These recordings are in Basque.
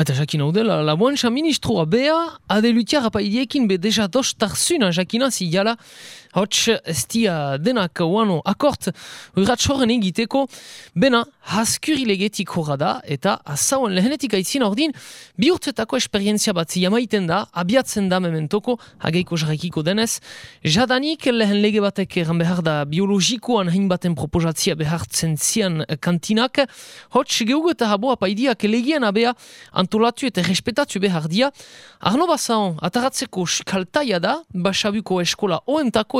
Eta jakin hau dela, la buantxa ministroa bea, adelutiar apaidiekin be deja dos tarzuna jakina zidala, hots ez dia denak uano akort urratx egiteko, bena haskuri horra da, eta azauen lehenetik aitzin ordin, bi urtetako esperientzia bat ziyamaiten da, abiatzen da mementoko, hageiko jarraikiko denez, jadanik lehen lege batek eran behar da biologikoan hein baten proposatzia behartzen zian kantinak, hots geugu eta habo apaidiak legien abea, antolatu eta respetatu behar dia. Arno Basaon, ataratzeko kaltaia da, Basabuko eskola oentako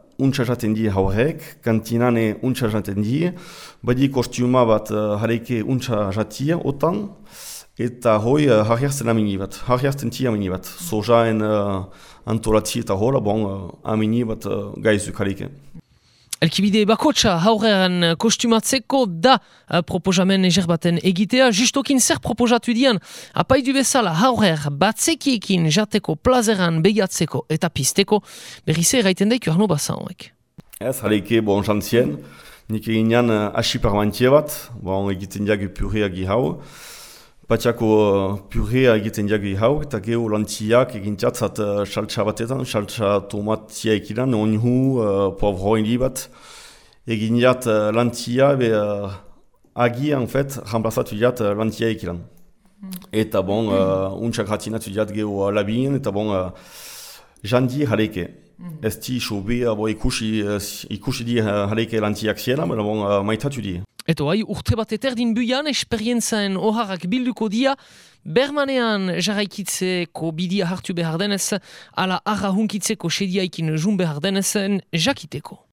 untsa jaten die haurek, kantinane untsa die, badi kostiuma bat uh, jatia otan, eta hoi uh, harriazten amini bat, harriazten tia amini bat, sojaen uh, antolatzi eta hola, bon, uh, amini bat uh, gaizuk haleke. Elkibide bakotxa haurrean kostumatzeko da uh, proposamen eger baten egitea. Justokin zer proposatu dian, apaidu bezala haurrer batzekiekin jateko plazeran begiatzeko eta pisteko, berri zer gaiten daik arno basan horrek. Ez, haleike bon jantzien, nik egin jan uh, asiparmantie bat, bon egiten diagu purriak hau. Batxako uh, purrea egiten jagi hau, eta geho lantziak egin tiatzat uh, saltsa batetan, saltsa tomatia ekilan, onhu, uh, povro indi bat. Egin jat uh, lantzia, be uh, agi, en fet, remplazatu jat uh, lantzia ekilan. Mm. Eta bon, uh, untsak ratinatu jat geho uh, labien, eta bon, uh, jandi haleke. Mm. Ez ti sobe, uh, ikusi, uh, ikusi di uh, haleke lantziak ziela, baina bon, uh, maitatu di. Eto, hai, urte bat eterdin buian, esperientzaen oharrak bilduko dia, bermanean jarraikitzeko bidia hartu behar denez, ala arra hunkitzeko sediaikin jun behar denezen jakiteko.